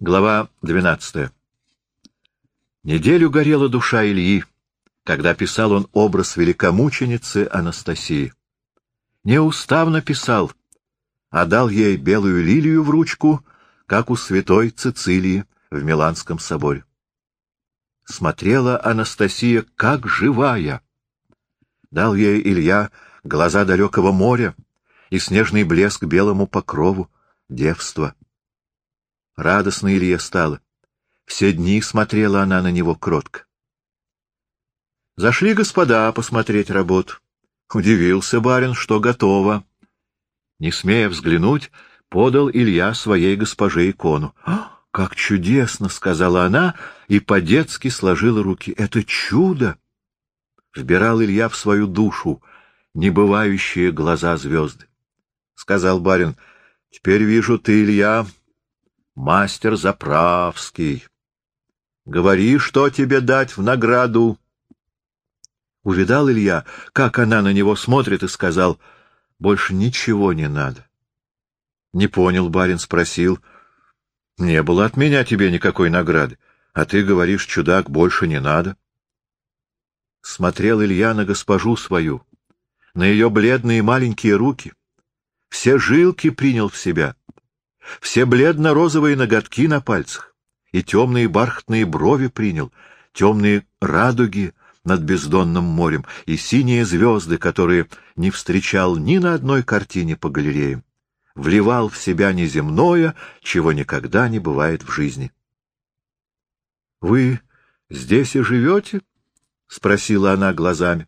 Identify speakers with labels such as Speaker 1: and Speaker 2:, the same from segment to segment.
Speaker 1: Глава 12. Неделю горела душа Ильи, когда писал он образ великомученицы Анастасии. Неуставно писал, а дал ей белую лилию в ручку, как у святой Цицилии в Миланском соборе. Смотрела Анастасия как живая. Дал ей Илья глаза далекого моря и снежный блеск белому покрову, девства. Радостно Илье стало. Все дни смотрела она на него кротко. Зашли господа посмотреть работу. Удивился барин, что готово. Не смея взглянуть, подал Илья своей госпоже икону. «А, как чудесно!» — сказала она и по-детски сложила руки. «Это чудо!» Вбирал Илья в свою душу небывающие глаза звезды. Сказал барин, «Теперь вижу, ты, Илья, мастер заправский. Говори, что тебе дать в награду. Увидал Илья, как она на него смотрит, и сказал, больше ничего не надо. Не понял, барин спросил. Не было от меня тебе никакой награды, а ты говоришь, чудак, больше не надо. Смотрел Илья на госпожу свою, на ее бледные маленькие руки. Все жилки принял в себя — все бледно-розовые ноготки на пальцах и темные бархатные брови принял, темные радуги над бездонным морем и синие звезды, которые не встречал ни на одной картине по галереям. Вливал в себя неземное, чего никогда не бывает в жизни. — Вы здесь и живете? — спросила она глазами.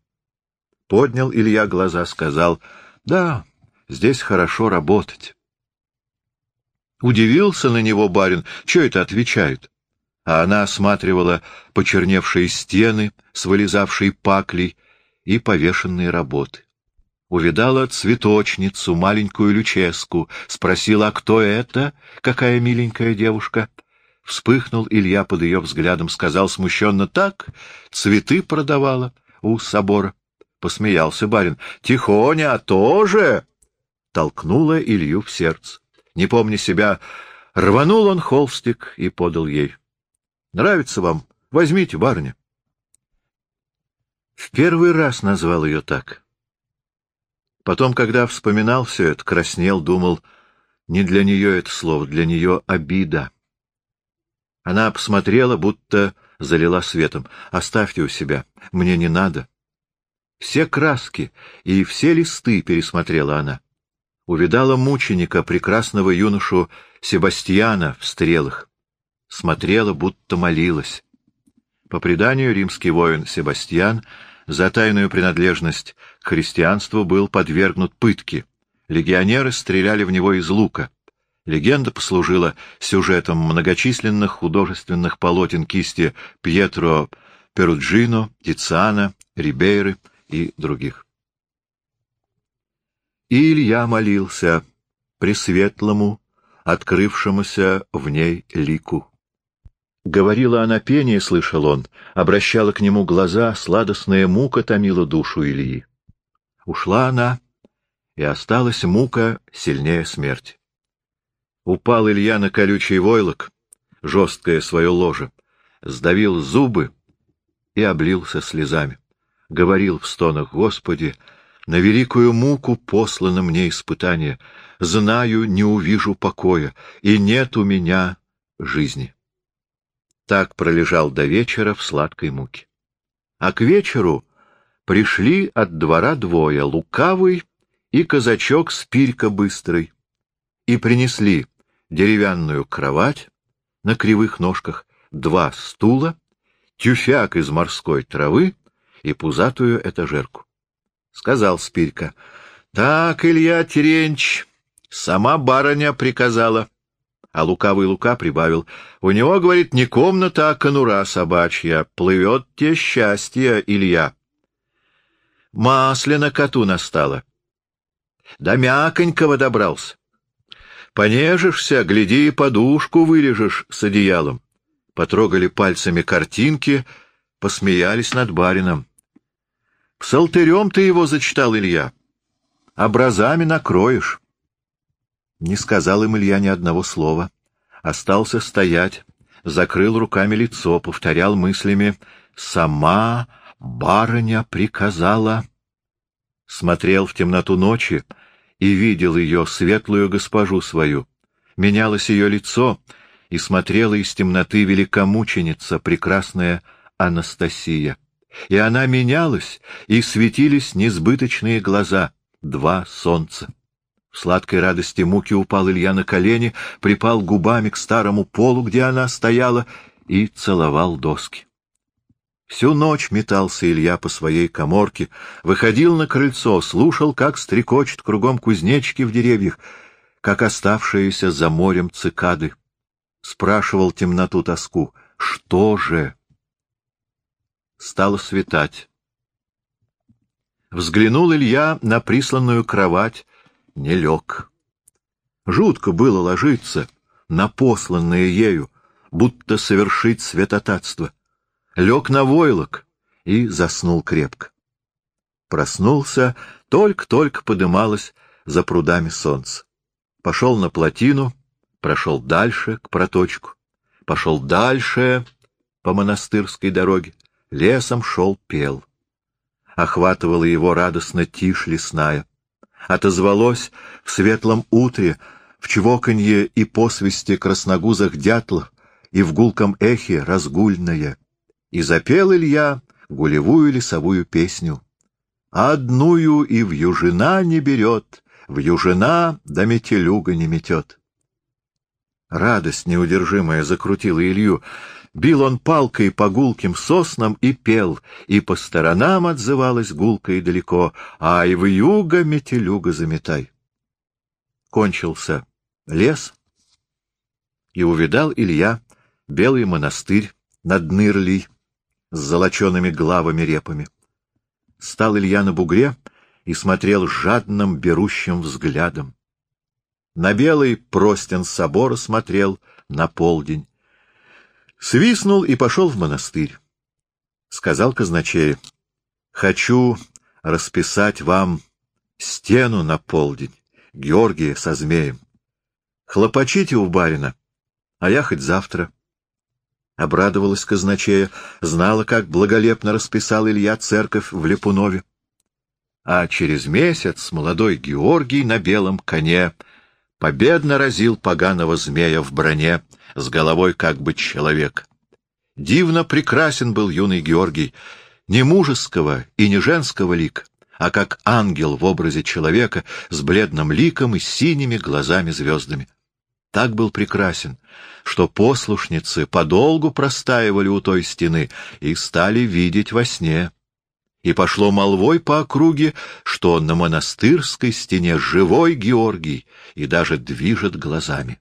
Speaker 1: Поднял Илья глаза, сказал, — Да, здесь хорошо работать. Удивился на него барин, что это отвечают? А она осматривала почерневшие стены с вылезавшей паклей и повешенные работы. Увидала цветочницу, маленькую Люческу, спросила, а кто это, какая миленькая девушка. Вспыхнул Илья под ее взглядом, сказал смущенно, так, цветы продавала у собора. Посмеялся барин. Тихоня, тоже! Толкнула Илью в сердце. Не помня себя, рванул он холстик и подал ей. — Нравится вам? Возьмите, барыня. В первый раз назвал ее так. Потом, когда вспоминал все это, краснел, думал, не для нее это слово, для нее обида. Она посмотрела, будто залила светом. «Оставьте у себя, мне не надо». Все краски и все листы пересмотрела она увидала мученика, прекрасного юношу Себастьяна в стрелах. Смотрела, будто молилась. По преданию, римский воин Себастьян за тайную принадлежность к христианству был подвергнут пытке. Легионеры стреляли в него из лука. Легенда послужила сюжетом многочисленных художественных полотен кисти Пьетро Перуджино, Тициана, Рибейры и других. И Илья молился Пресветлому, открывшемуся в ней лику. Говорила она пение, слышал он, обращала к нему глаза, сладостная мука томила душу Ильи. Ушла она, и осталась мука сильнее смерти. Упал Илья на колючий войлок, жесткое свое ложе, сдавил зубы и облился слезами. Говорил в стонах, Господи, — на великую муку послано мне испытание. Знаю, не увижу покоя, и нет у меня жизни. Так пролежал до вечера в сладкой муке. А к вечеру пришли от двора двое — лукавый и казачок Спирька быстрый, и принесли деревянную кровать на кривых ножках, два стула, тюфяк из морской травы и пузатую этажерку. — сказал Спирька. — Так, Илья Теренч, сама барыня приказала. А лукавый Лука прибавил. — У него, говорит, не комната, а конура собачья. Плывет те счастье, Илья. Масляно коту настало. До мяконького добрался. Понежишься, гляди, подушку вылежишь с одеялом. Потрогали пальцами картинки, посмеялись над барином. Псалтырем ты его зачитал, Илья. Образами накроешь. Не сказал им Илья ни одного слова. остался стоять, закрыл руками лицо, повторял мыслями «Сама барыня приказала». Смотрел в темноту ночи и видел ее, светлую госпожу свою. Менялось ее лицо, и смотрела из темноты великомученица, прекрасная Анастасия. И она менялась, и светились несбыточные глаза, два солнца. В сладкой радости муки упал Илья на колени, припал губами к старому полу, где она стояла, и целовал доски. Всю ночь метался Илья по своей коморке, выходил на крыльцо, слушал, как стрекочет кругом кузнечки в деревьях, как оставшиеся за морем цикады. Спрашивал темноту тоску, что же? Стало светать. Взглянул Илья на присланную кровать, не лег. Жутко было ложиться на посланное ею, будто совершить святотатство. Лег на войлок и заснул крепко. Проснулся, только-только подымалось за прудами солнце. Пошел на плотину, прошел дальше, к проточку, пошел дальше по монастырской дороге, лесом шел пел. Охватывала его радостно тишь лесная отозвалось в светлом утре, в чвоканье и посвисте красногузых дятлов и в гулком эхе разгульное. И запел Илья гулевую лесовую песню. Одную и в южина не берет, в южина да метелюга не метет. Радость неудержимая закрутила Илью. Бил он палкой по гулким соснам и пел, и по сторонам отзывалась гулко и далеко, «Ай, в юго, метелюга, заметай!» Кончился лес, и увидал Илья белый монастырь над Нырлей с золочеными главами репами. Стал Илья на бугре и смотрел жадным берущим взглядом. На белый простен собора смотрел на полдень. Свистнул и пошел в монастырь. Сказал казначею, «Хочу расписать вам стену на полдень, Георгия со змеем. Хлопочите у барина, а я хоть завтра». Обрадовалась казначея, знала, как благолепно расписал Илья церковь в Лепунове. А через месяц молодой Георгий на белом коне победно разил поганого змея в броне, с головой как бы человек. Дивно прекрасен был юный Георгий, не мужеского и не женского лика, а как ангел в образе человека с бледным ликом и синими глазами-звездами. Так был прекрасен, что послушницы подолгу простаивали у той стены и стали видеть во сне. И пошло молвой по округе, что на монастырской стене живой Георгий и даже движет глазами.